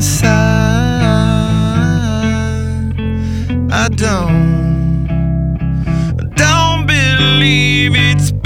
side. I don't, don't believe it's.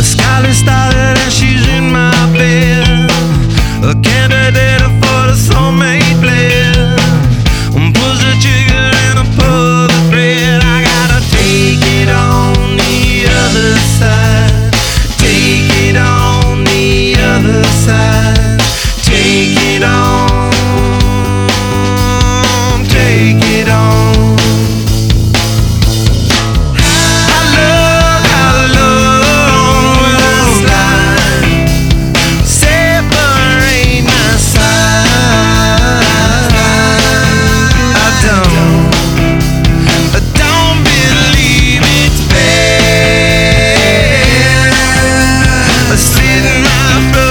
The sky has and she's in my bed. A candidate for the soulmate bliss. happen